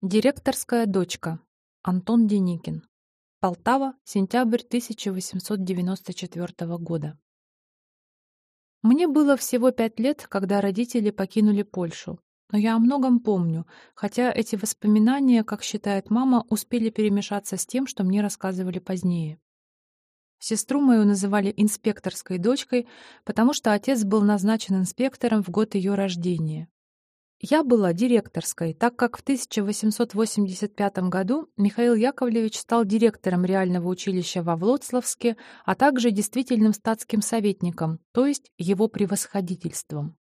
Директорская дочка. Антон Деникин. Полтава, сентябрь 1894 года. Мне было всего пять лет, когда родители покинули Польшу. Но я о многом помню, хотя эти воспоминания, как считает мама, успели перемешаться с тем, что мне рассказывали позднее. Сестру мою называли инспекторской дочкой, потому что отец был назначен инспектором в год ее рождения. Я была директорской, так как в 1885 году Михаил Яковлевич стал директором реального училища во Влоцлавске, а также действительным статским советником, то есть его превосходительством.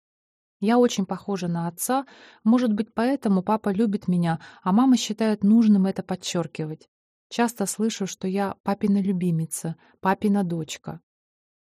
Я очень похожа на отца, может быть, поэтому папа любит меня, а мама считает нужным это подчеркивать. Часто слышу, что я папина любимица, папина дочка.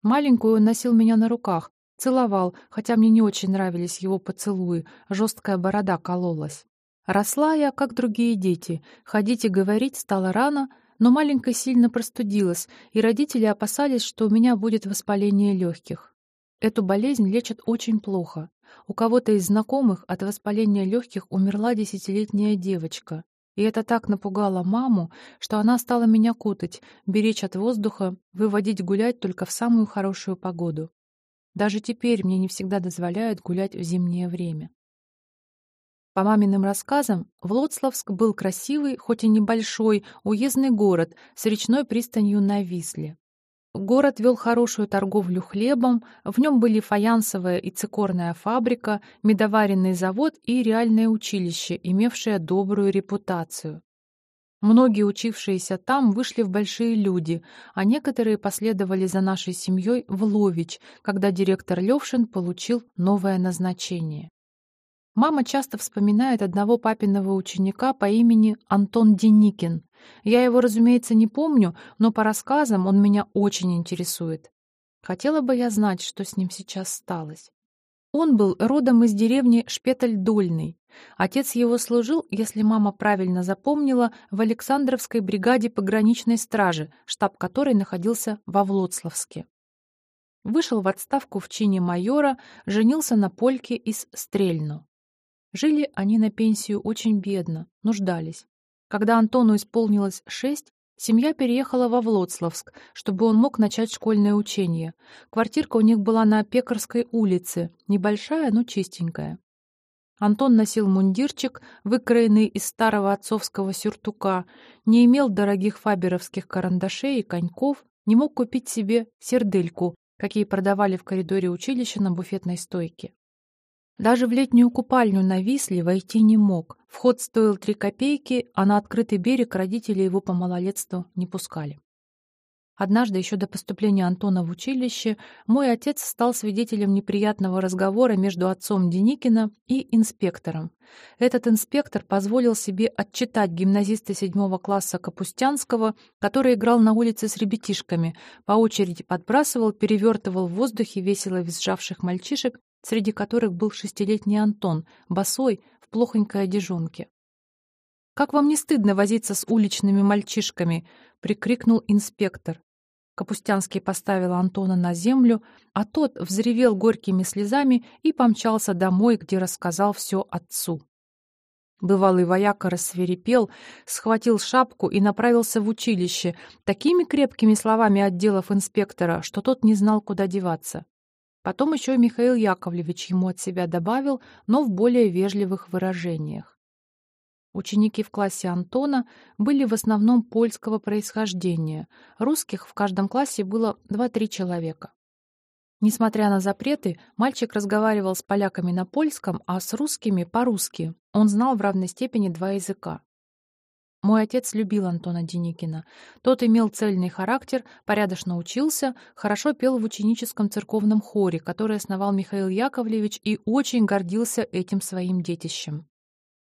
Маленькую он носил меня на руках, Целовал, хотя мне не очень нравились его поцелуи, жесткая борода кололась. Росла я, как другие дети. Ходить и говорить стало рано, но маленькая сильно простудилась, и родители опасались, что у меня будет воспаление легких. Эту болезнь лечат очень плохо. У кого-то из знакомых от воспаления легких умерла десятилетняя девочка. И это так напугало маму, что она стала меня кутать, беречь от воздуха, выводить гулять только в самую хорошую погоду. Даже теперь мне не всегда дозволяют гулять в зимнее время. По маминым рассказам, Влоцлавск был красивый, хоть и небольшой, уездный город с речной пристанью на Висле. Город вел хорошую торговлю хлебом, в нем были фаянсовая и цикорная фабрика, медоваренный завод и реальное училище, имевшее добрую репутацию. Многие учившиеся там вышли в большие люди, а некоторые последовали за нашей семьей в Лович, когда директор Левшин получил новое назначение. Мама часто вспоминает одного папиного ученика по имени Антон Деникин. Я его, разумеется, не помню, но по рассказам он меня очень интересует. Хотела бы я знать, что с ним сейчас сталось. Он был родом из деревни Шпеталь-Дольный. Отец его служил, если мама правильно запомнила, в Александровской бригаде пограничной стражи, штаб которой находился во Влоцлавске. Вышел в отставку в чине майора, женился на польке из Стрельну. Жили они на пенсию очень бедно, нуждались. Когда Антону исполнилось шесть, семья переехала во Влоцлавск, чтобы он мог начать школьное учение. Квартирка у них была на Пекарской улице, небольшая, но чистенькая. Антон носил мундирчик, выкроенный из старого отцовского сюртука, не имел дорогих фаберовских карандашей и коньков, не мог купить себе сердельку, какие продавали в коридоре училища на буфетной стойке. Даже в летнюю купальню на Висле войти не мог. Вход стоил три копейки, а на открытый берег родители его по малолетству не пускали. Однажды, еще до поступления Антона в училище, мой отец стал свидетелем неприятного разговора между отцом Деникина и инспектором. Этот инспектор позволил себе отчитать гимназиста седьмого класса Капустянского, который играл на улице с ребятишками, по очереди подбрасывал, перевертывал в воздухе весело визжавших мальчишек, среди которых был шестилетний Антон, босой, в плохонькой одежонке. «Как вам не стыдно возиться с уличными мальчишками?» — прикрикнул инспектор. Капустянский поставил Антона на землю, а тот взревел горькими слезами и помчался домой, где рассказал все отцу. Бывалый вояка рассверепел, схватил шапку и направился в училище, такими крепкими словами отделав инспектора, что тот не знал, куда деваться. Потом еще и Михаил Яковлевич ему от себя добавил, но в более вежливых выражениях. Ученики в классе Антона были в основном польского происхождения. Русских в каждом классе было 2-3 человека. Несмотря на запреты, мальчик разговаривал с поляками на польском, а с русскими — по-русски. Он знал в равной степени два языка. Мой отец любил Антона Деникина. Тот имел цельный характер, порядочно учился, хорошо пел в ученическом церковном хоре, который основал Михаил Яковлевич и очень гордился этим своим детищем.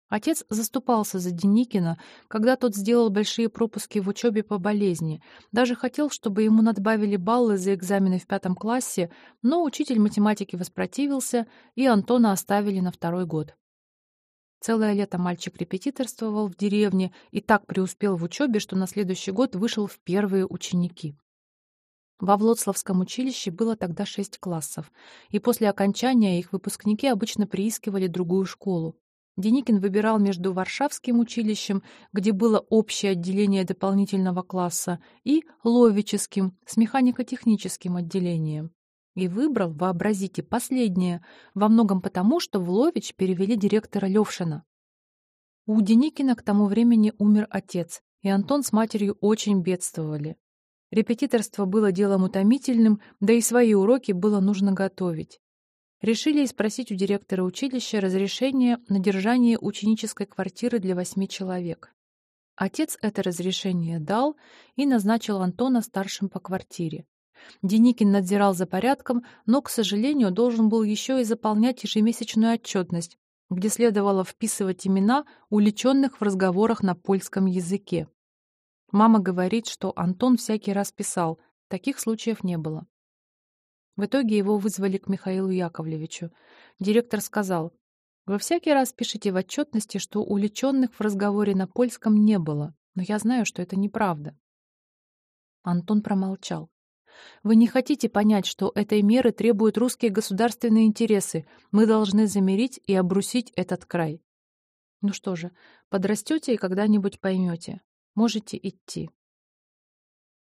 Отец заступался за Деникина, когда тот сделал большие пропуски в учебе по болезни. Даже хотел, чтобы ему надбавили баллы за экзамены в пятом классе, но учитель математики воспротивился, и Антона оставили на второй год. Целое лето мальчик репетиторствовал в деревне и так преуспел в учебе, что на следующий год вышел в первые ученики. Во Влоцлавском училище было тогда шесть классов, и после окончания их выпускники обычно приискивали другую школу. Деникин выбирал между Варшавским училищем, где было общее отделение дополнительного класса, и Ловическим с механико-техническим отделением. И выбрал, вообразите, последнее, во многом потому, что в Лович перевели директора Левшина. У Деникина к тому времени умер отец, и Антон с матерью очень бедствовали. Репетиторство было делом утомительным, да и свои уроки было нужно готовить решили спросить у директора училища разрешение на держание ученической квартиры для восьми человек. Отец это разрешение дал и назначил Антона старшим по квартире. Деникин надзирал за порядком, но, к сожалению, должен был еще и заполнять ежемесячную отчетность, где следовало вписывать имена уличенных в разговорах на польском языке. Мама говорит, что Антон всякий раз писал, таких случаев не было. В итоге его вызвали к Михаилу Яковлевичу. Директор сказал, «Вы всякий раз пишете в отчетности, что уличенных в разговоре на польском не было, но я знаю, что это неправда». Антон промолчал. «Вы не хотите понять, что этой меры требуют русские государственные интересы. Мы должны замерить и обрусить этот край». Ну что же, подрастете и когда-нибудь поймете. Можете идти.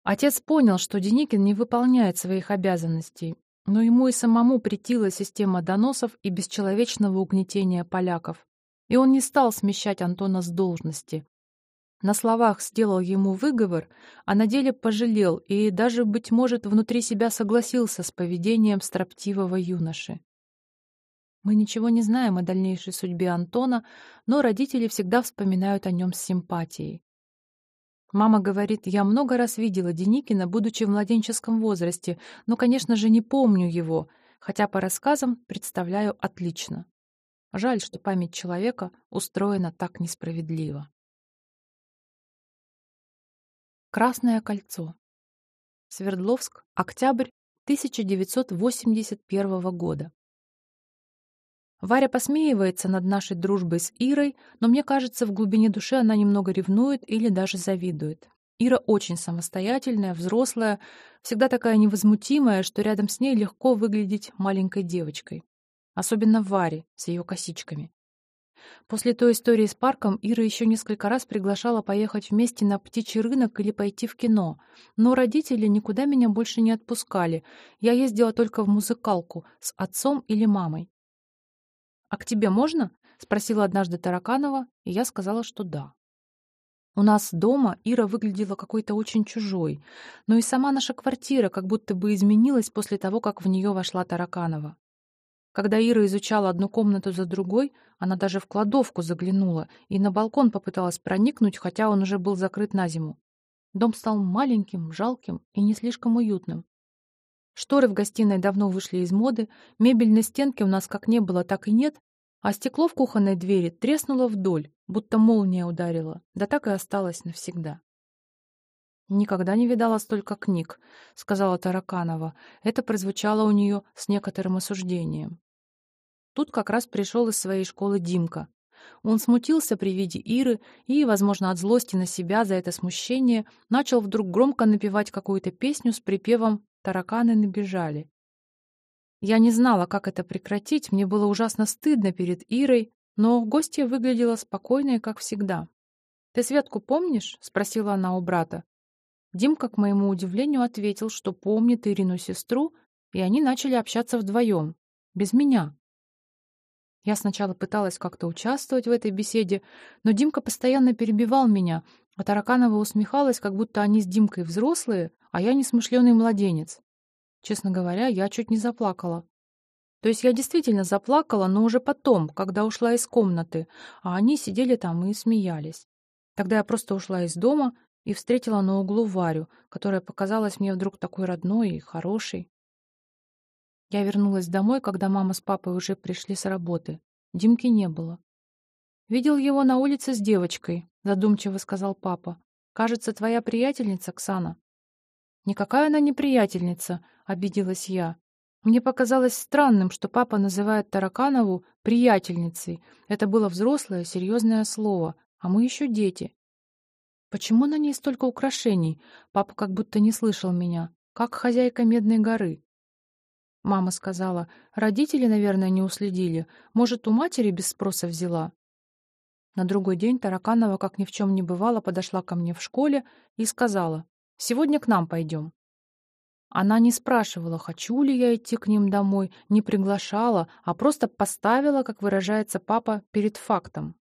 Отец понял, что Деникин не выполняет своих обязанностей, но ему и самому претила система доносов и бесчеловечного угнетения поляков, и он не стал смещать Антона с должности. На словах сделал ему выговор, а на деле пожалел и даже, быть может, внутри себя согласился с поведением строптивого юноши. Мы ничего не знаем о дальнейшей судьбе Антона, но родители всегда вспоминают о нем с симпатией. Мама говорит, я много раз видела Деникина, будучи в младенческом возрасте, но, конечно же, не помню его, хотя по рассказам представляю отлично. Жаль, что память человека устроена так несправедливо. Красное кольцо. Свердловск, октябрь 1981 года. Варя посмеивается над нашей дружбой с Ирой, но мне кажется, в глубине души она немного ревнует или даже завидует. Ира очень самостоятельная, взрослая, всегда такая невозмутимая, что рядом с ней легко выглядеть маленькой девочкой. Особенно Варе с ее косичками. После той истории с парком Ира еще несколько раз приглашала поехать вместе на птичий рынок или пойти в кино, но родители никуда меня больше не отпускали. Я ездила только в музыкалку с отцом или мамой. «А к тебе можно?» — спросила однажды Тараканова, и я сказала, что да. У нас дома Ира выглядела какой-то очень чужой, но и сама наша квартира как будто бы изменилась после того, как в нее вошла Тараканова. Когда Ира изучала одну комнату за другой, она даже в кладовку заглянула и на балкон попыталась проникнуть, хотя он уже был закрыт на зиму. Дом стал маленьким, жалким и не слишком уютным. Шторы в гостиной давно вышли из моды, мебель на стенке у нас как не было, так и нет, а стекло в кухонной двери треснуло вдоль, будто молния ударила, да так и осталось навсегда. «Никогда не видала столько книг», — сказала Тараканова. Это прозвучало у нее с некоторым осуждением. Тут как раз пришел из своей школы Димка. Он смутился при виде Иры и, возможно, от злости на себя за это смущение, начал вдруг громко напевать какую-то песню с припевом тараканы набежали. Я не знала, как это прекратить, мне было ужасно стыдно перед Ирой, но гостья выглядела спокойной, как всегда. «Ты Светку помнишь?» — спросила она у брата. Димка, к моему удивлению, ответил, что помнит Ирину сестру, и они начали общаться вдвоем, без меня. Я сначала пыталась как-то участвовать в этой беседе, но Димка постоянно перебивал меня, а Тараканова усмехалась, как будто они с Димкой взрослые, а я несмышленый младенец. Честно говоря, я чуть не заплакала. То есть я действительно заплакала, но уже потом, когда ушла из комнаты, а они сидели там и смеялись. Тогда я просто ушла из дома и встретила на углу Варю, которая показалась мне вдруг такой родной и хорошей. Я вернулась домой, когда мама с папой уже пришли с работы. Димки не было. «Видел его на улице с девочкой», — задумчиво сказал папа. «Кажется, твоя приятельница, Ксана». «Никакая она не приятельница», — обиделась я. Мне показалось странным, что папа называет Тараканову приятельницей. Это было взрослое, серьезное слово, а мы еще дети. Почему на ней столько украшений? Папа как будто не слышал меня. Как хозяйка Медной горы. Мама сказала, родители, наверное, не уследили. Может, у матери без спроса взяла. На другой день Тараканова, как ни в чем не бывало, подошла ко мне в школе и сказала, «Сегодня к нам пойдем». Она не спрашивала, хочу ли я идти к ним домой, не приглашала, а просто поставила, как выражается папа, перед фактом.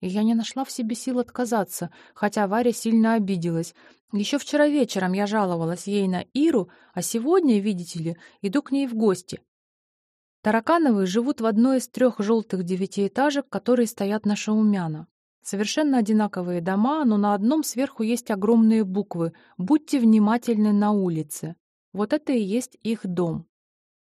И я не нашла в себе сил отказаться, хотя Варя сильно обиделась. Еще вчера вечером я жаловалась ей на Иру, а сегодня, видите ли, иду к ней в гости. Таракановы живут в одной из трех желтых девятиэтажек, которые стоят на Шаумяна. Совершенно одинаковые дома, но на одном сверху есть огромные буквы «Будьте внимательны на улице». Вот это и есть их дом.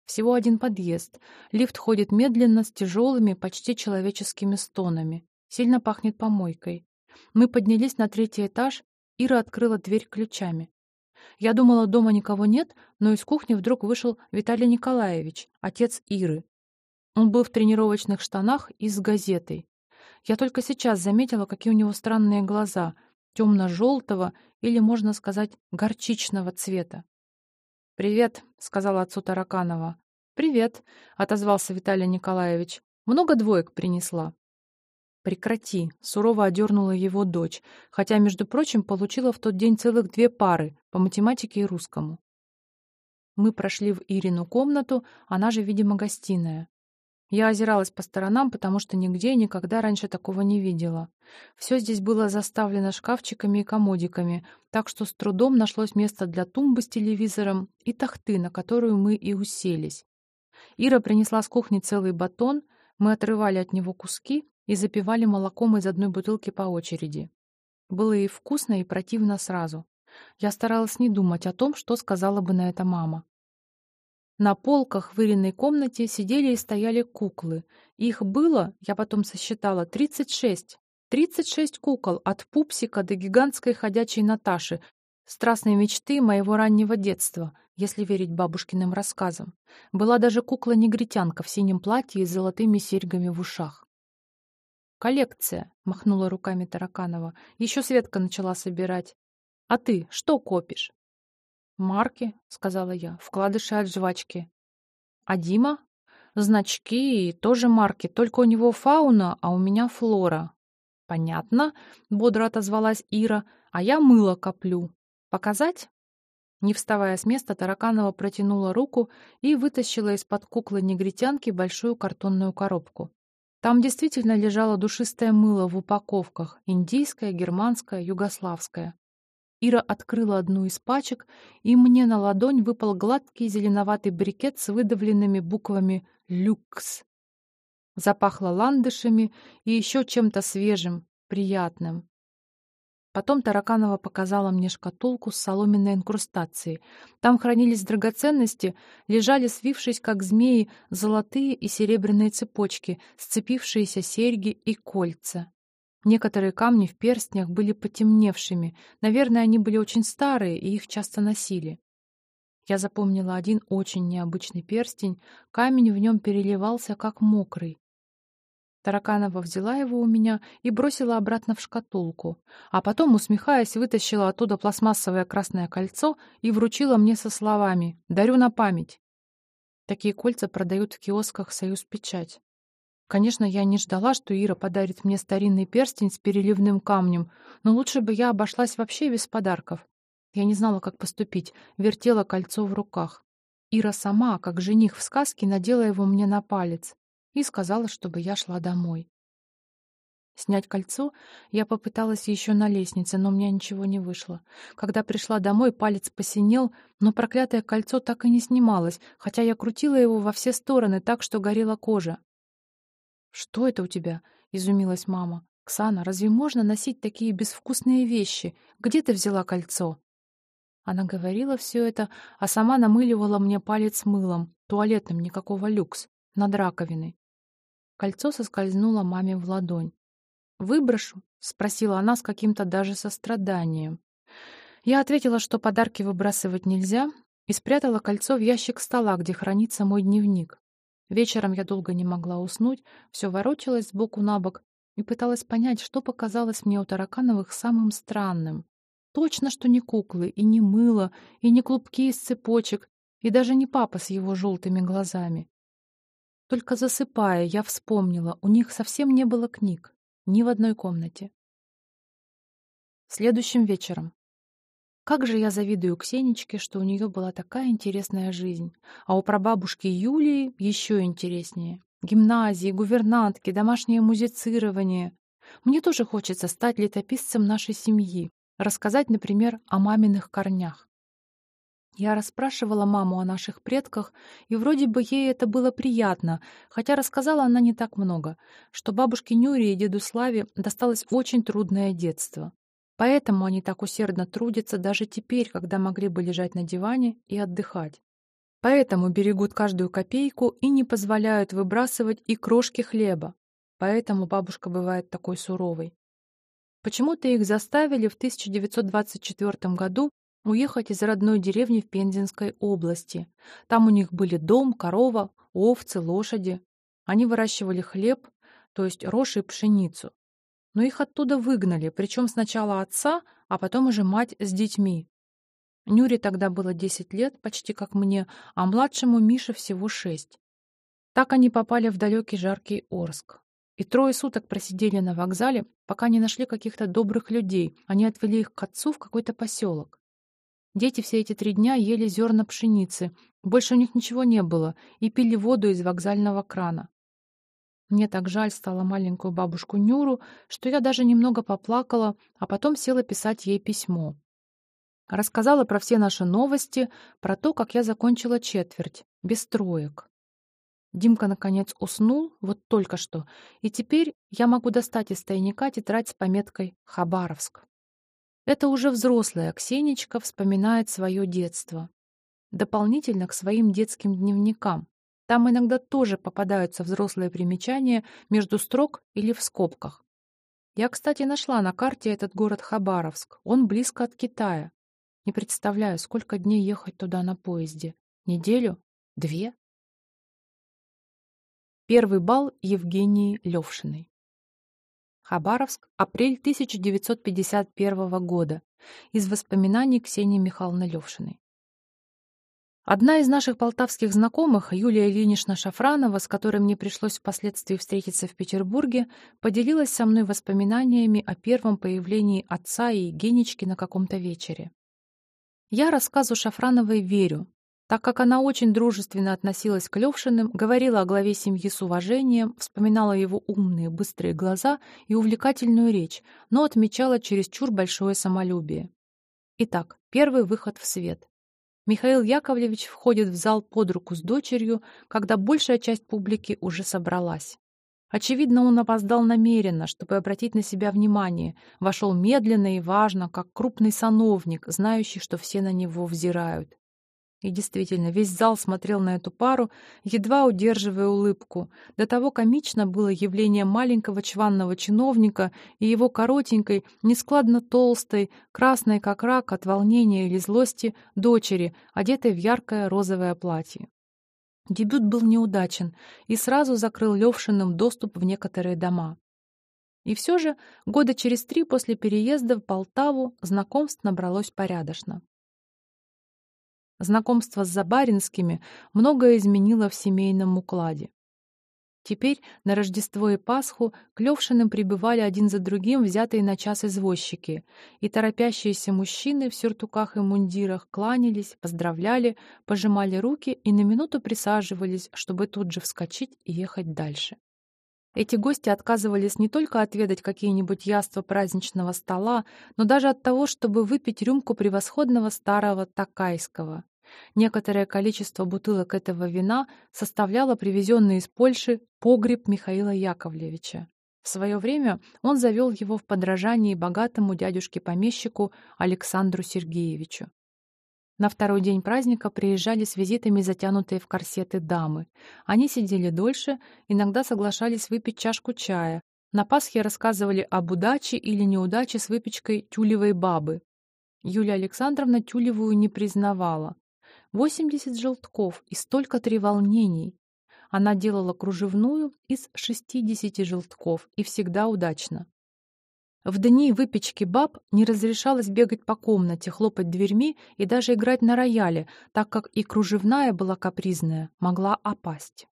Всего один подъезд. Лифт ходит медленно, с тяжелыми, почти человеческими стонами. Сильно пахнет помойкой. Мы поднялись на третий этаж. Ира открыла дверь ключами. Я думала, дома никого нет, но из кухни вдруг вышел Виталий Николаевич, отец Иры. Он был в тренировочных штанах и с газетой. Я только сейчас заметила, какие у него странные глаза, темно-желтого или, можно сказать, горчичного цвета. «Привет», — сказала отцу Тараканова. «Привет», — отозвался Виталий Николаевич. «Много двоек принесла». «Прекрати», — сурово одернула его дочь, хотя, между прочим, получила в тот день целых две пары по математике и русскому. Мы прошли в Ирину комнату, она же, видимо, гостиная. Я озиралась по сторонам, потому что нигде и никогда раньше такого не видела. Все здесь было заставлено шкафчиками и комодиками, так что с трудом нашлось место для тумбы с телевизором и тахты, на которую мы и уселись. Ира принесла с кухни целый батон, мы отрывали от него куски и запивали молоком из одной бутылки по очереди. Было и вкусно, и противно сразу. Я старалась не думать о том, что сказала бы на это мама. На полках в Ириной комнате сидели и стояли куклы. Их было, я потом сосчитала, 36. 36 кукол, от пупсика до гигантской ходячей Наташи, страстной мечты моего раннего детства, если верить бабушкиным рассказам. Была даже кукла-негритянка в синем платье и с золотыми серьгами в ушах. «Коллекция», — махнула руками Тараканова. «Еще Светка начала собирать. А ты что копишь?» «Марки», — сказала я, — «вкладыши от жвачки». «А Дима?» «Значки и тоже марки, только у него фауна, а у меня флора». «Понятно», — бодро отозвалась Ира, — «а я мыло коплю. Показать?» Не вставая с места, Тараканова протянула руку и вытащила из-под куклы-негритянки большую картонную коробку. Там действительно лежало душистое мыло в упаковках — индийское, германское, югославское. Ира открыла одну из пачек, и мне на ладонь выпал гладкий зеленоватый брикет с выдавленными буквами «Люкс». Запахло ландышами и еще чем-то свежим, приятным. Потом Тараканова показала мне шкатулку с соломенной инкрустацией. Там хранились драгоценности, лежали, свившись, как змеи, золотые и серебряные цепочки, сцепившиеся серьги и кольца. Некоторые камни в перстнях были потемневшими. Наверное, они были очень старые, и их часто носили. Я запомнила один очень необычный перстень. Камень в нем переливался, как мокрый. Тараканова взяла его у меня и бросила обратно в шкатулку, а потом, усмехаясь, вытащила оттуда пластмассовое красное кольцо и вручила мне со словами «Дарю на память». Такие кольца продают в киосках «Союз Печать». Конечно, я не ждала, что Ира подарит мне старинный перстень с переливным камнем, но лучше бы я обошлась вообще без подарков. Я не знала, как поступить, вертела кольцо в руках. Ира сама, как жених в сказке, надела его мне на палец и сказала, чтобы я шла домой. Снять кольцо я попыталась еще на лестнице, но у меня ничего не вышло. Когда пришла домой, палец посинел, но проклятое кольцо так и не снималось, хотя я крутила его во все стороны так, что горела кожа. «Что это у тебя?» — изумилась мама. «Ксана, разве можно носить такие безвкусные вещи? Где ты взяла кольцо?» Она говорила все это, а сама намыливала мне палец мылом, туалетным, никакого люкс, над раковиной. Кольцо соскользнуло маме в ладонь. «Выброшу?» — спросила она с каким-то даже состраданием. Я ответила, что подарки выбрасывать нельзя, и спрятала кольцо в ящик стола, где хранится мой дневник. Вечером я долго не могла уснуть, все ворочалось сбоку на бок и пыталась понять, что показалось мне у Таракановых самым странным. Точно, что не куклы, и не мыло, и не клубки из цепочек, и даже не папа с его желтыми глазами. Только засыпая, я вспомнила, у них совсем не было книг. ни в одной комнате. Следующим вечером. Как же я завидую Ксенечке, что у нее была такая интересная жизнь, а у прабабушки Юлии еще интереснее. Гимназии, гувернантки, домашнее музицирование. Мне тоже хочется стать летописцем нашей семьи, рассказать, например, о маминых корнях. Я расспрашивала маму о наших предках, и вроде бы ей это было приятно, хотя рассказала она не так много, что бабушке Нюре и деду Славе досталось очень трудное детство. Поэтому они так усердно трудятся даже теперь, когда могли бы лежать на диване и отдыхать. Поэтому берегут каждую копейку и не позволяют выбрасывать и крошки хлеба. Поэтому бабушка бывает такой суровой. Почему-то их заставили в 1924 году уехать из родной деревни в Пензенской области. Там у них были дом, корова, овцы, лошади. Они выращивали хлеб, то есть рожь и пшеницу. Но их оттуда выгнали, причем сначала отца, а потом уже мать с детьми. Нюре тогда было 10 лет, почти как мне, а младшему Мише всего 6. Так они попали в далекий жаркий Орск. И трое суток просидели на вокзале, пока не нашли каких-то добрых людей. Они отвели их к отцу в какой-то поселок. Дети все эти три дня ели зерна пшеницы, больше у них ничего не было, и пили воду из вокзального крана. Мне так жаль стало маленькую бабушку Нюру, что я даже немного поплакала, а потом села писать ей письмо. Рассказала про все наши новости, про то, как я закончила четверть, без троек. Димка, наконец, уснул, вот только что, и теперь я могу достать из тайника тетрадь с пометкой «Хабаровск». Это уже взрослая Ксенечка вспоминает свое детство. Дополнительно к своим детским дневникам. Там иногда тоже попадаются взрослые примечания между строк или в скобках. Я, кстати, нашла на карте этот город Хабаровск. Он близко от Китая. Не представляю, сколько дней ехать туда на поезде. Неделю? Две? Первый бал Евгении Левшиной. Хабаровск, апрель 1951 года. Из воспоминаний Ксении Михайловны Левшиной. Одна из наших полтавских знакомых, Юлия Ильинична Шафранова, с которой мне пришлось впоследствии встретиться в Петербурге, поделилась со мной воспоминаниями о первом появлении отца и Генечки на каком-то вечере. Я рассказу Шафрановой верю, так как она очень дружественно относилась к Левшиным, говорила о главе семьи с уважением, вспоминала его умные, быстрые глаза и увлекательную речь, но отмечала чересчур большое самолюбие. Итак, первый выход в свет. Михаил Яковлевич входит в зал под руку с дочерью, когда большая часть публики уже собралась. Очевидно, он опоздал намеренно, чтобы обратить на себя внимание, вошел медленно и важно, как крупный сановник, знающий, что все на него взирают. И действительно, весь зал смотрел на эту пару, едва удерживая улыбку. До того комично было явление маленького чванного чиновника и его коротенькой, нескладно толстой, красной как рак от волнения или злости, дочери, одетой в яркое розовое платье. Дебют был неудачен и сразу закрыл Левшиным доступ в некоторые дома. И все же года через три после переезда в Полтаву знакомств набралось порядочно. Знакомство с Забаринскими многое изменило в семейном укладе. Теперь на Рождество и Пасху к Левшиным прибывали один за другим взятые на час извозчики, и торопящиеся мужчины в сюртуках и мундирах кланялись, поздравляли, пожимали руки и на минуту присаживались, чтобы тут же вскочить и ехать дальше. Эти гости отказывались не только отведать какие-нибудь яства праздничного стола, но даже от того, чтобы выпить рюмку превосходного старого такайского. Некоторое количество бутылок этого вина составляло привезенный из Польши погреб Михаила Яковлевича. В свое время он завел его в подражании богатому дядюшке-помещику Александру Сергеевичу. На второй день праздника приезжали с визитами затянутые в корсеты дамы. Они сидели дольше, иногда соглашались выпить чашку чая. На Пасхе рассказывали об удаче или неудаче с выпечкой тюлевой бабы. Юлия Александровна тюлевую не признавала. 80 желтков и столько треволнений. Она делала кружевную из 60 желтков и всегда удачно. В дни выпечки баб не разрешалось бегать по комнате, хлопать дверьми и даже играть на рояле, так как и кружевная была капризная, могла опасть.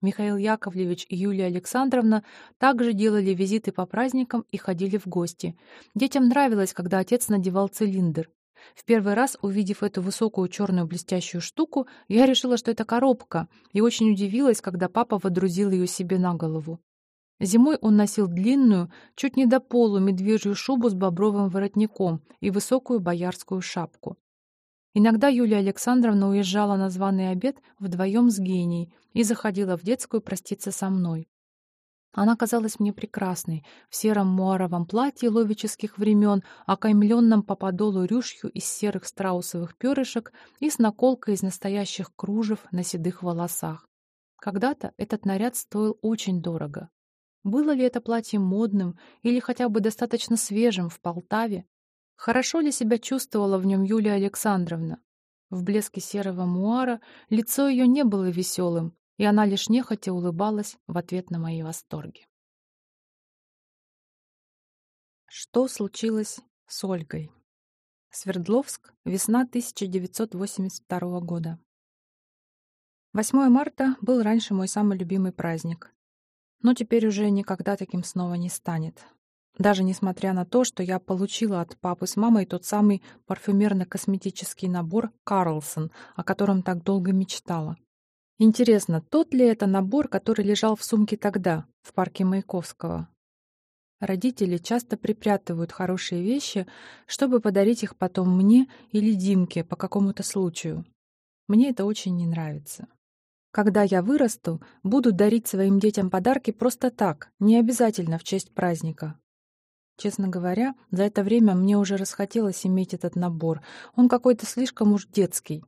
Михаил Яковлевич и Юлия Александровна также делали визиты по праздникам и ходили в гости. Детям нравилось, когда отец надевал цилиндр. В первый раз, увидев эту высокую черную блестящую штуку, я решила, что это коробка, и очень удивилась, когда папа водрузил ее себе на голову. Зимой он носил длинную, чуть не до полу, медвежью шубу с бобровым воротником и высокую боярскую шапку. Иногда Юлия Александровна уезжала на званый обед вдвоем с генией и заходила в детскую проститься со мной. Она казалась мне прекрасной, в сером муаровом платье ловических времен, окаймленном по подолу рюшью из серых страусовых перышек и с наколкой из настоящих кружев на седых волосах. Когда-то этот наряд стоил очень дорого. Было ли это платье модным или хотя бы достаточно свежим в Полтаве, Хорошо ли себя чувствовала в нем Юлия Александровна? В блеске серого муара лицо ее не было веселым, и она лишь нехотя улыбалась в ответ на мои восторги. Что случилось с Ольгой? Свердловск, весна 1982 года. 8 марта был раньше мой самый любимый праздник. Но теперь уже никогда таким снова не станет. Даже несмотря на то, что я получила от папы с мамой тот самый парфюмерно-косметический набор «Карлсон», о котором так долго мечтала. Интересно, тот ли это набор, который лежал в сумке тогда, в парке Маяковского? Родители часто припрятывают хорошие вещи, чтобы подарить их потом мне или Димке по какому-то случаю. Мне это очень не нравится. Когда я вырасту, буду дарить своим детям подарки просто так, не обязательно в честь праздника. Честно говоря, за это время мне уже расхотелось иметь этот набор. Он какой-то слишком уж детский.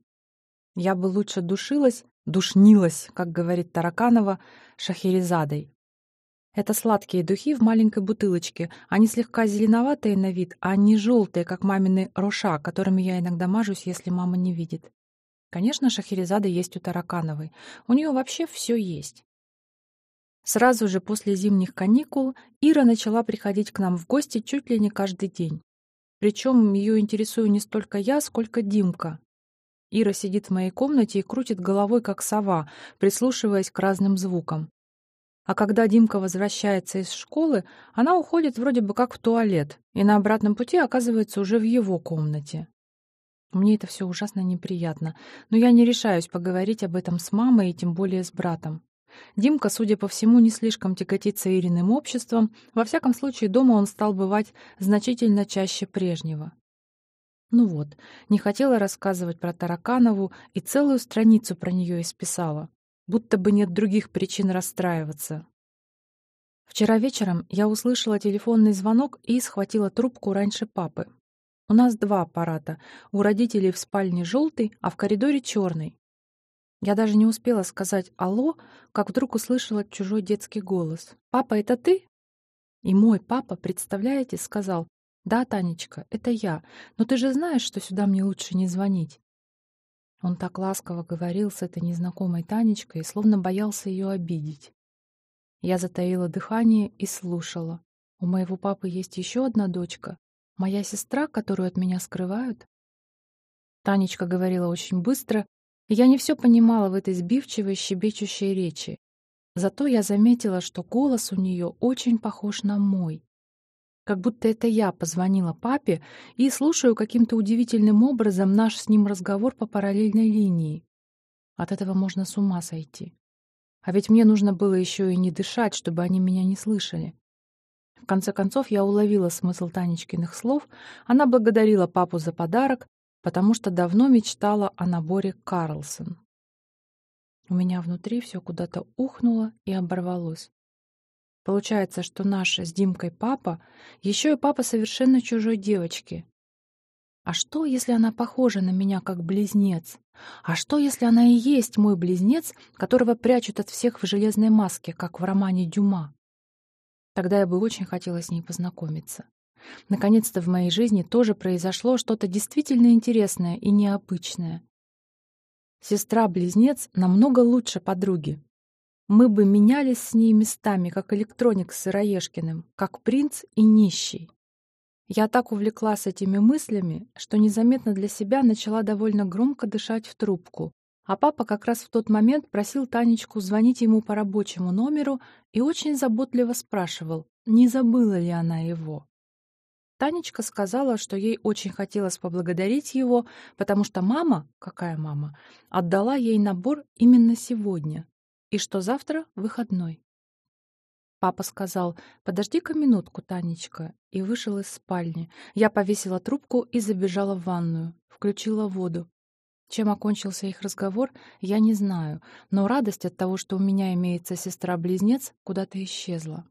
Я бы лучше душилась, душнилась, как говорит Тараканова, шахерезадой. Это сладкие духи в маленькой бутылочке. Они слегка зеленоватые на вид, а не желтые, как мамины роша, которыми я иногда мажусь, если мама не видит. Конечно, шахерезада есть у Таракановой. У нее вообще все есть. Сразу же после зимних каникул Ира начала приходить к нам в гости чуть ли не каждый день. Причем ее интересую не столько я, сколько Димка. Ира сидит в моей комнате и крутит головой, как сова, прислушиваясь к разным звукам. А когда Димка возвращается из школы, она уходит вроде бы как в туалет, и на обратном пути оказывается уже в его комнате. Мне это все ужасно неприятно, но я не решаюсь поговорить об этом с мамой и тем более с братом. Димка, судя по всему, не слишком тяготится Ириным обществом, во всяком случае дома он стал бывать значительно чаще прежнего. Ну вот, не хотела рассказывать про Тараканову и целую страницу про нее исписала, будто бы нет других причин расстраиваться. Вчера вечером я услышала телефонный звонок и схватила трубку раньше папы. У нас два аппарата, у родителей в спальне желтый, а в коридоре черный. Я даже не успела сказать «Алло», как вдруг услышала чужой детский голос. «Папа, это ты?» И мой папа, представляете, сказал «Да, Танечка, это я, но ты же знаешь, что сюда мне лучше не звонить». Он так ласково говорил с этой незнакомой Танечкой, словно боялся ее обидеть. Я затаила дыхание и слушала. У моего папы есть еще одна дочка. Моя сестра, которую от меня скрывают. Танечка говорила очень быстро, я не все понимала в этой сбивчивой, щебечущей речи. Зато я заметила, что голос у нее очень похож на мой. Как будто это я позвонила папе и слушаю каким-то удивительным образом наш с ним разговор по параллельной линии. От этого можно с ума сойти. А ведь мне нужно было еще и не дышать, чтобы они меня не слышали. Конце концов, я уловила смысл Танечкиных слов. Она благодарила папу за подарок, потому что давно мечтала о наборе Карлсон. У меня внутри все куда-то ухнуло и оборвалось. Получается, что наша с Димкой папа еще и папа совершенно чужой девочки. А что, если она похожа на меня как близнец? А что, если она и есть мой близнец, которого прячут от всех в железной маске, как в романе Дюма? Тогда я бы очень хотела с ней познакомиться. Наконец-то в моей жизни тоже произошло что-то действительно интересное и необычное. Сестра-близнец намного лучше подруги. Мы бы менялись с ней местами, как электроник с Сыроежкиным, как принц и нищий. Я так увлеклась этими мыслями, что незаметно для себя начала довольно громко дышать в трубку, А папа как раз в тот момент просил Танечку звонить ему по рабочему номеру и очень заботливо спрашивал, не забыла ли она его. Танечка сказала, что ей очень хотелось поблагодарить его, потому что мама, какая мама, отдала ей набор именно сегодня, и что завтра выходной. Папа сказал, подожди-ка минутку, Танечка, и вышел из спальни. Я повесила трубку и забежала в ванную, включила воду. Чем окончился их разговор, я не знаю, но радость от того, что у меня имеется сестра-близнец, куда-то исчезла.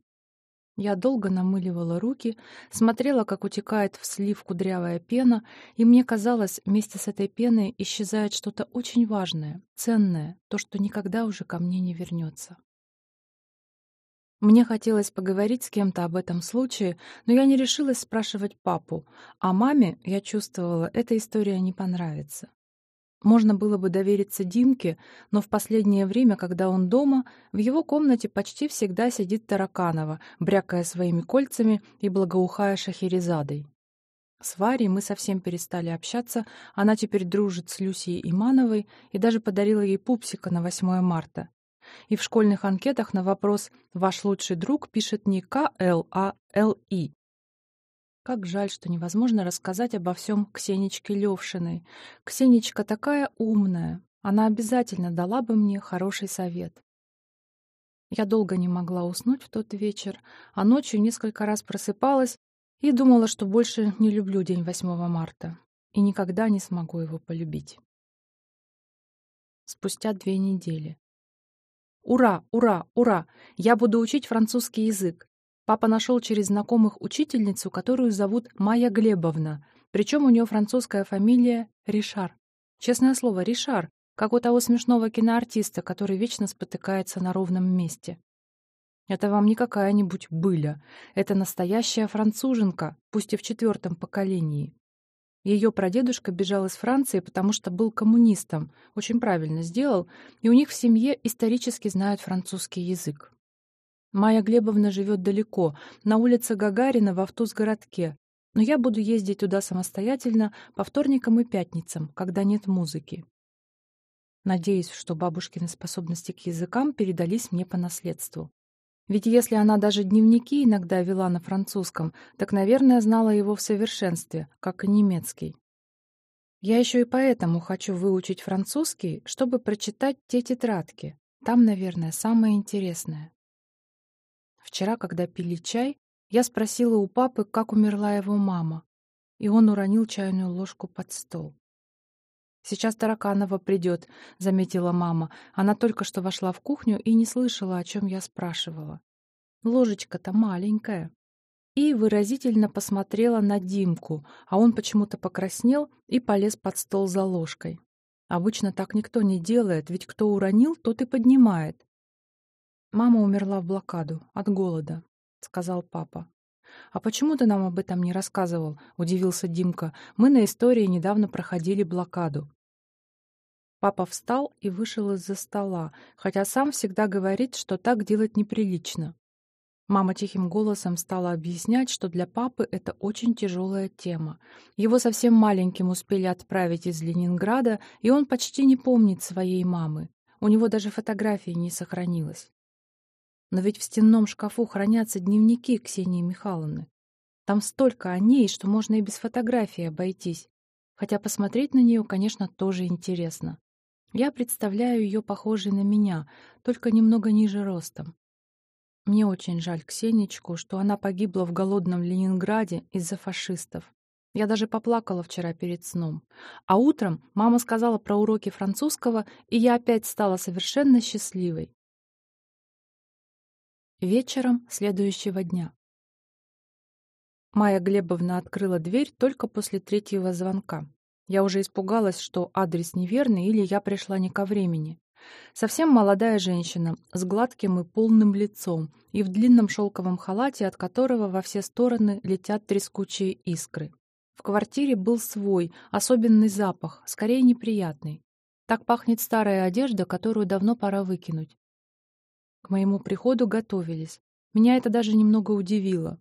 Я долго намыливала руки, смотрела, как утекает в слив кудрявая пена, и мне казалось, вместе с этой пеной исчезает что-то очень важное, ценное, то, что никогда уже ко мне не вернется. Мне хотелось поговорить с кем-то об этом случае, но я не решилась спрашивать папу, а маме, я чувствовала, эта история не понравится. Можно было бы довериться Димке, но в последнее время, когда он дома, в его комнате почти всегда сидит Тараканова, брякая своими кольцами и благоухая Шахерезадой. С Варей мы совсем перестали общаться, она теперь дружит с Люсией Имановой и даже подарила ей пупсика на 8 марта. И в школьных анкетах на вопрос «Ваш лучший друг» пишет не КЛ, а ЛИ. Как жаль, что невозможно рассказать обо всем Ксенечке Левшиной. Ксенечка такая умная. Она обязательно дала бы мне хороший совет. Я долго не могла уснуть в тот вечер, а ночью несколько раз просыпалась и думала, что больше не люблю день 8 марта и никогда не смогу его полюбить. Спустя две недели. Ура, ура, ура! Я буду учить французский язык. Папа нашел через знакомых учительницу, которую зовут Майя Глебовна, причем у нее французская фамилия Ришар. Честное слово, Ришар, как у того смешного киноартиста, который вечно спотыкается на ровном месте. Это вам не какая-нибудь быля. Это настоящая француженка, пусть и в четвертом поколении. Ее прадедушка бежал из Франции, потому что был коммунистом, очень правильно сделал, и у них в семье исторически знают французский язык. Майя Глебовна живет далеко, на улице Гагарина в Автузгородке, но я буду ездить туда самостоятельно по вторникам и пятницам, когда нет музыки. Надеюсь, что бабушкины способности к языкам передались мне по наследству. Ведь если она даже дневники иногда вела на французском, так, наверное, знала его в совершенстве, как и немецкий. Я еще и поэтому хочу выучить французский, чтобы прочитать те тетрадки. Там, наверное, самое интересное. Вчера, когда пили чай, я спросила у папы, как умерла его мама, и он уронил чайную ложку под стол. «Сейчас Тараканова придет», — заметила мама. Она только что вошла в кухню и не слышала, о чем я спрашивала. «Ложечка-то маленькая». И выразительно посмотрела на Димку, а он почему-то покраснел и полез под стол за ложкой. Обычно так никто не делает, ведь кто уронил, тот и поднимает. «Мама умерла в блокаду, от голода», — сказал папа. «А почему ты нам об этом не рассказывал?» — удивился Димка. «Мы на истории недавно проходили блокаду». Папа встал и вышел из-за стола, хотя сам всегда говорит, что так делать неприлично. Мама тихим голосом стала объяснять, что для папы это очень тяжелая тема. Его совсем маленьким успели отправить из Ленинграда, и он почти не помнит своей мамы. У него даже фотографии не сохранилось. Но ведь в стенном шкафу хранятся дневники Ксении Михайловны. Там столько о ней, что можно и без фотографии обойтись. Хотя посмотреть на нее, конечно, тоже интересно. Я представляю ее похожей на меня, только немного ниже ростом. Мне очень жаль Ксенечку, что она погибла в голодном Ленинграде из-за фашистов. Я даже поплакала вчера перед сном. А утром мама сказала про уроки французского, и я опять стала совершенно счастливой. Вечером следующего дня. Майя Глебовна открыла дверь только после третьего звонка. Я уже испугалась, что адрес неверный или я пришла не ко времени. Совсем молодая женщина, с гладким и полным лицом и в длинном шелковом халате, от которого во все стороны летят трескучие искры. В квартире был свой, особенный запах, скорее неприятный. Так пахнет старая одежда, которую давно пора выкинуть. Моему приходу готовились. Меня это даже немного удивило.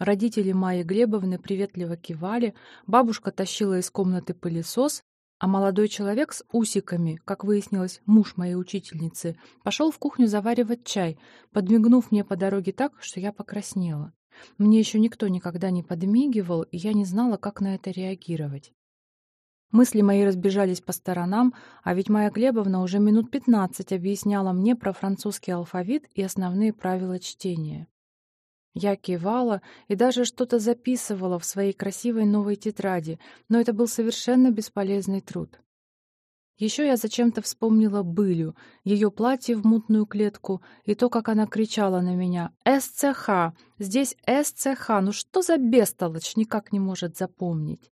Родители Майи Глебовны приветливо кивали, бабушка тащила из комнаты пылесос, А молодой человек с усиками, как выяснилось, муж моей учительницы, пошел в кухню заваривать чай, подмигнув мне по дороге так, что я покраснела. Мне еще никто никогда не подмигивал, и я не знала, как на это реагировать. Мысли мои разбежались по сторонам, а ведь моя Глебовна уже минут пятнадцать объясняла мне про французский алфавит и основные правила чтения. Я кивала и даже что-то записывала в своей красивой новой тетради, но это был совершенно бесполезный труд. Еще я зачем-то вспомнила Былю, ее платье в мутную клетку и то, как она кричала на меня «СЦХ! Здесь СЦХ! Ну что за бестолочь никак не может запомнить?»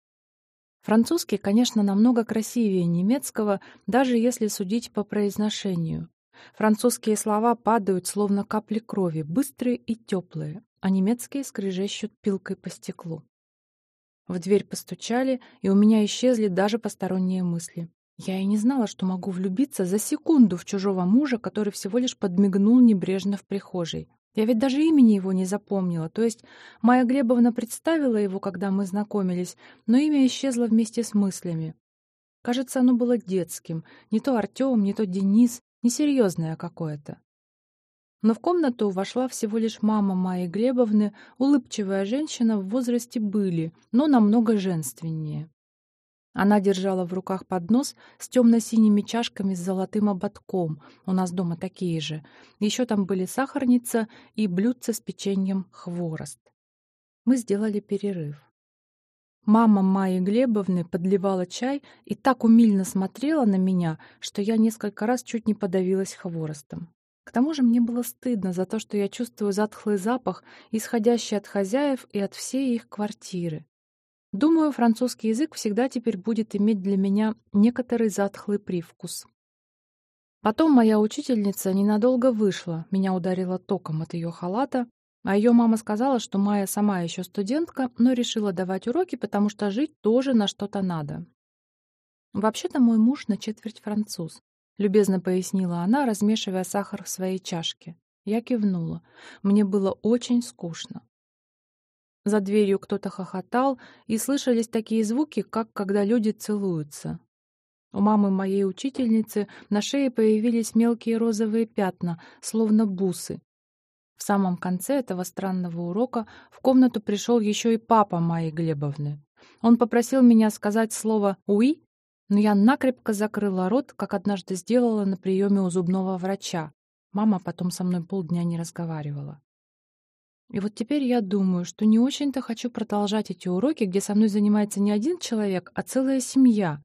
Французский, конечно, намного красивее немецкого, даже если судить по произношению. Французские слова падают, словно капли крови, быстрые и теплые, а немецкие скрежещут пилкой по стеклу. В дверь постучали, и у меня исчезли даже посторонние мысли. Я и не знала, что могу влюбиться за секунду в чужого мужа, который всего лишь подмигнул небрежно в прихожей. Я ведь даже имени его не запомнила, то есть Майя Глебовна представила его, когда мы знакомились, но имя исчезло вместе с мыслями. Кажется, оно было детским. Не то Артем, не то Денис, несерьезное какое-то. Но в комнату вошла всего лишь мама Майи Глебовны, улыбчивая женщина в возрасте были, но намного женственнее. Она держала в руках поднос с темно-синими чашками с золотым ободком. У нас дома такие же. Еще там были сахарница и блюдце с печеньем хворост. Мы сделали перерыв. Мама Майи Глебовны подливала чай и так умильно смотрела на меня, что я несколько раз чуть не подавилась хворостом. К тому же мне было стыдно за то, что я чувствую затхлый запах, исходящий от хозяев и от всей их квартиры. Думаю, французский язык всегда теперь будет иметь для меня некоторый затхлый привкус. Потом моя учительница ненадолго вышла, меня ударило током от ее халата, а ее мама сказала, что Майя сама еще студентка, но решила давать уроки, потому что жить тоже на что-то надо. «Вообще-то мой муж на четверть француз», — любезно пояснила она, размешивая сахар в своей чашке. Я кивнула. Мне было очень скучно. За дверью кто-то хохотал, и слышались такие звуки, как когда люди целуются. У мамы моей учительницы на шее появились мелкие розовые пятна, словно бусы, в самом конце этого странного урока в комнату пришел еще и папа Майи Глебовны. Он попросил меня сказать слово «уи», но я накрепко закрыла рот, как однажды сделала на приеме у зубного врача. Мама потом со мной полдня не разговаривала. И вот теперь я думаю, что не очень-то хочу продолжать эти уроки, где со мной занимается не один человек, а целая семья.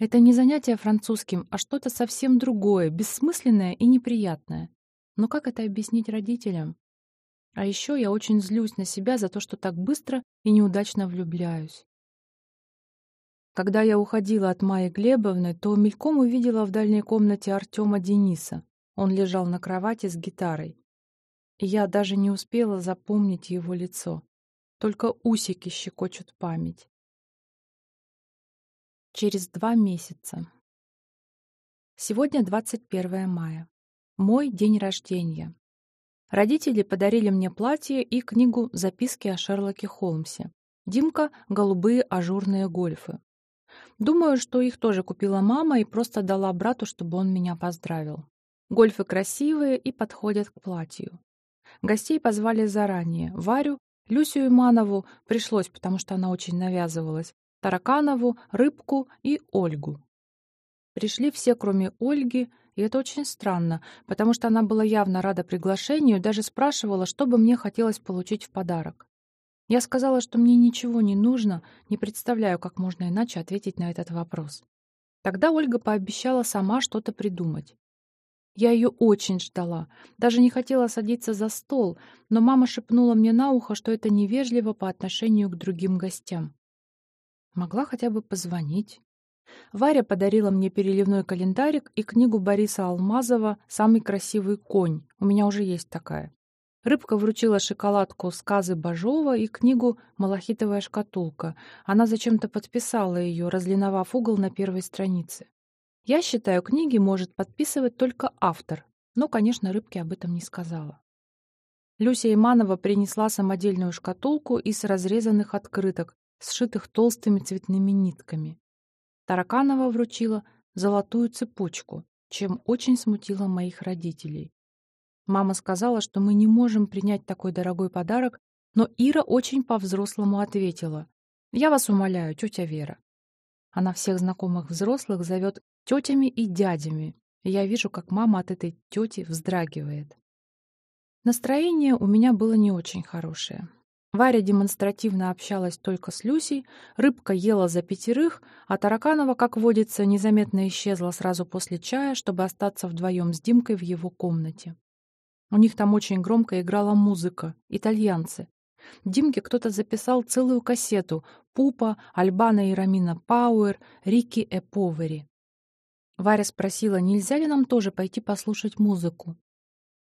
Это не занятие французским, а что-то совсем другое, бессмысленное и неприятное. Но как это объяснить родителям? А еще я очень злюсь на себя за то, что так быстро и неудачно влюбляюсь. Когда я уходила от Майи Глебовны, то мельком увидела в дальней комнате Артема Дениса. Он лежал на кровати с гитарой. Я даже не успела запомнить его лицо. Только усики щекочут память. Через два месяца. Сегодня 21 мая. Мой день рождения. Родители подарили мне платье и книгу «Записки о Шерлоке Холмсе». Димка — голубые ажурные гольфы. Думаю, что их тоже купила мама и просто дала брату, чтобы он меня поздравил. Гольфы красивые и подходят к платью. Гостей позвали заранее. Варю, Люсю Иманову пришлось, потому что она очень навязывалась, Тараканову, Рыбку и Ольгу. Пришли все, кроме Ольги, и это очень странно, потому что она была явно рада приглашению, даже спрашивала, что бы мне хотелось получить в подарок. Я сказала, что мне ничего не нужно, не представляю, как можно иначе ответить на этот вопрос. Тогда Ольга пообещала сама что-то придумать. Я ее очень ждала, даже не хотела садиться за стол, но мама шепнула мне на ухо, что это невежливо по отношению к другим гостям. Могла хотя бы позвонить. Варя подарила мне переливной календарик и книгу Бориса Алмазова «Самый красивый конь». У меня уже есть такая. Рыбка вручила шоколадку «Сказы Бажова» и книгу «Малахитовая шкатулка». Она зачем-то подписала ее, разлиновав угол на первой странице. Я считаю, книги может подписывать только автор, но, конечно, Рыбке об этом не сказала. Люся Иманова принесла самодельную шкатулку из разрезанных открыток, сшитых толстыми цветными нитками. Тараканова вручила золотую цепочку, чем очень смутила моих родителей. Мама сказала, что мы не можем принять такой дорогой подарок, но Ира очень по-взрослому ответила. «Я вас умоляю, тетя Вера». Она всех знакомых взрослых зовет тетями и дядями, и я вижу, как мама от этой тети вздрагивает. Настроение у меня было не очень хорошее. Варя демонстративно общалась только с Люсей, рыбка ела за пятерых, а Тараканова, как водится, незаметно исчезла сразу после чая, чтобы остаться вдвоем с Димкой в его комнате. У них там очень громко играла музыка, итальянцы. Димке кто-то записал целую кассету «Пупа», «Альбана и Рамина Пауэр», «Рики и Повери». Варя спросила, нельзя ли нам тоже пойти послушать музыку.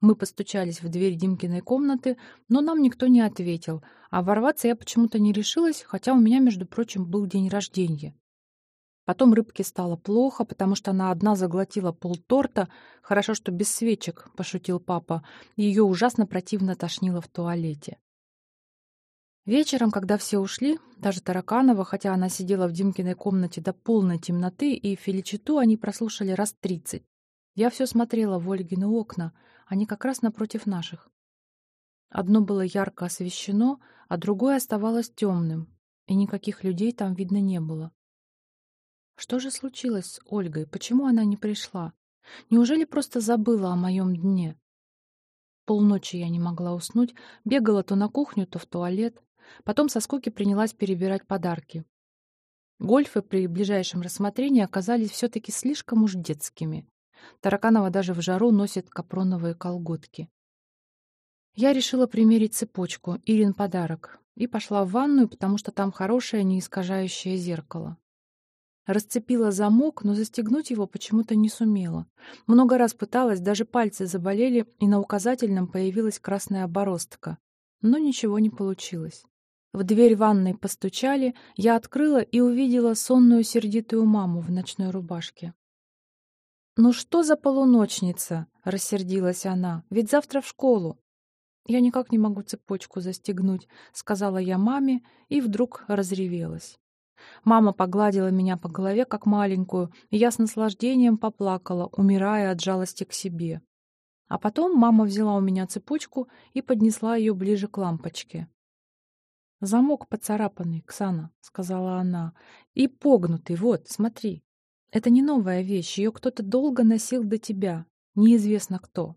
Мы постучались в дверь Димкиной комнаты, но нам никто не ответил, а ворваться я почему-то не решилась, хотя у меня, между прочим, был день рождения. Потом рыбке стало плохо, потому что она одна заглотила полторта. Хорошо, что без свечек, — пошутил папа. Ее ужасно противно тошнило в туалете. Вечером, когда все ушли, даже Тараканова, хотя она сидела в Димкиной комнате до полной темноты, и Феличиту они прослушали раз тридцать. Я все смотрела в Ольгины окна — они как раз напротив наших. Одно было ярко освещено, а другое оставалось темным, и никаких людей там видно не было. Что же случилось с Ольгой? Почему она не пришла? Неужели просто забыла о моем дне? Полночи я не могла уснуть, бегала то на кухню, то в туалет. Потом со скуки принялась перебирать подарки. Гольфы при ближайшем рассмотрении оказались все-таки слишком уж детскими. Тараканова даже в жару носит капроновые колготки. Я решила примерить цепочку, Ирин подарок, и пошла в ванную, потому что там хорошее неискажающее зеркало. Расцепила замок, но застегнуть его почему-то не сумела. Много раз пыталась, даже пальцы заболели, и на указательном появилась красная бороздка. Но ничего не получилось. В дверь ванной постучали, я открыла и увидела сонную сердитую маму в ночной рубашке. «Ну что за полуночница?» — рассердилась она. «Ведь завтра в школу». «Я никак не могу цепочку застегнуть», — сказала я маме и вдруг разревелась. Мама погладила меня по голове, как маленькую, и я с наслаждением поплакала, умирая от жалости к себе. А потом мама взяла у меня цепочку и поднесла ее ближе к лампочке. «Замок поцарапанный, Ксана», — сказала она, — «и погнутый, вот, смотри». Это не новая вещь, ее кто-то долго носил до тебя, неизвестно кто.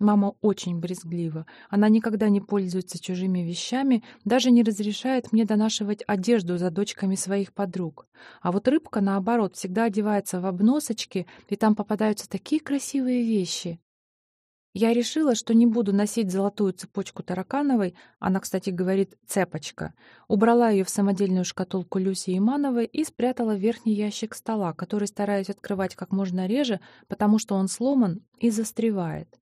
Мама очень брезглива. Она никогда не пользуется чужими вещами, даже не разрешает мне донашивать одежду за дочками своих подруг. А вот рыбка, наоборот, всегда одевается в обносочки, и там попадаются такие красивые вещи. Я решила, что не буду носить золотую цепочку Таракановой, она, кстати, говорит «цепочка». Убрала ее в самодельную шкатулку Люси Имановой и спрятала в верхний ящик стола, который стараюсь открывать как можно реже, потому что он сломан и застревает.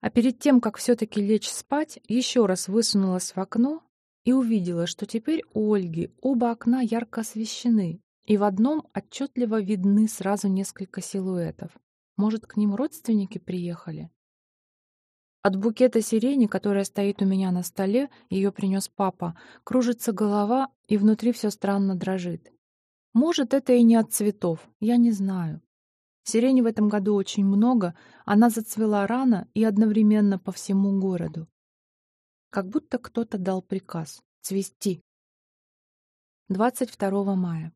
А перед тем, как все-таки лечь спать, еще раз высунулась в окно и увидела, что теперь у Ольги оба окна ярко освещены, и в одном отчетливо видны сразу несколько силуэтов. Может, к ним родственники приехали? От букета сирени, которая стоит у меня на столе, ее принес папа, кружится голова, и внутри все странно дрожит. Может, это и не от цветов, я не знаю. Сирени в этом году очень много, она зацвела рано и одновременно по всему городу. Как будто кто-то дал приказ цвести. 22 мая.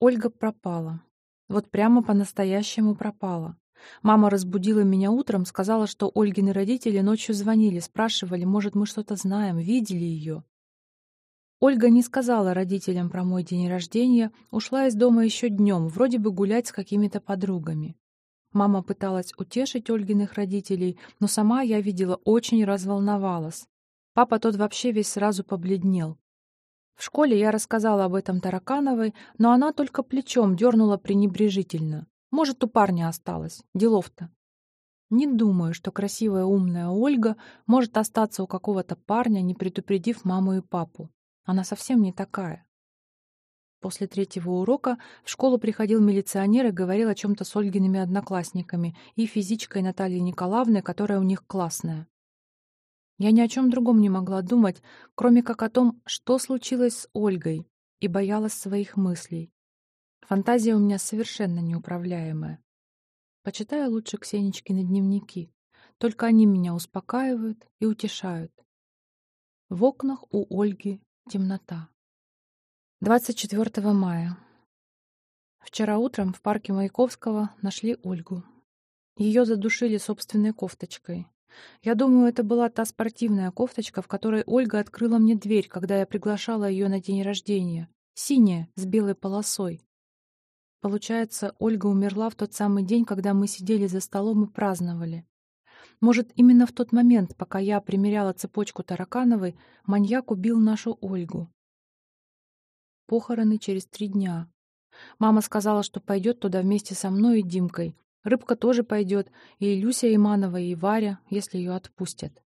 Ольга пропала. Вот прямо по-настоящему пропала. Мама разбудила меня утром, сказала, что Ольгины родители ночью звонили, спрашивали, может, мы что-то знаем, видели ее. Ольга не сказала родителям про мой день рождения, ушла из дома еще днем, вроде бы гулять с какими-то подругами. Мама пыталась утешить Ольгиных родителей, но сама, я видела, очень разволновалась. Папа тот вообще весь сразу побледнел. В школе я рассказала об этом Таракановой, но она только плечом дернула пренебрежительно. Может, у парня осталось. Делов-то. Не думаю, что красивая умная Ольга может остаться у какого-то парня, не предупредив маму и папу. Она совсем не такая. После третьего урока в школу приходил милиционер и говорил о чем-то с Ольгиными одноклассниками и физичкой Натальей Николаевной, которая у них классная. Я ни о чем другом не могла думать, кроме как о том, что случилось с Ольгой, и боялась своих мыслей. Фантазия у меня совершенно неуправляемая. Почитаю лучше Ксенечкины дневники. Только они меня успокаивают и утешают. В окнах у Ольги темнота. 24 мая. Вчера утром в парке Маяковского нашли Ольгу. Ее задушили собственной кофточкой. Я думаю, это была та спортивная кофточка, в которой Ольга открыла мне дверь, когда я приглашала ее на день рождения. Синяя, с белой полосой. Получается, Ольга умерла в тот самый день, когда мы сидели за столом и праздновали. Может, именно в тот момент, пока я примеряла цепочку Таракановой, маньяк убил нашу Ольгу. Похороны через три дня. Мама сказала, что пойдет туда вместе со мной и Димкой. Рыбка тоже пойдет, и Люся Иманова, и Варя, если ее отпустят.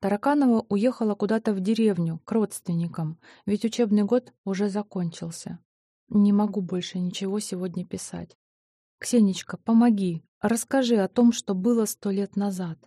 Тараканова уехала куда-то в деревню, к родственникам, ведь учебный год уже закончился. Не могу больше ничего сегодня писать. Ксенечка, помоги, расскажи о том, что было сто лет назад.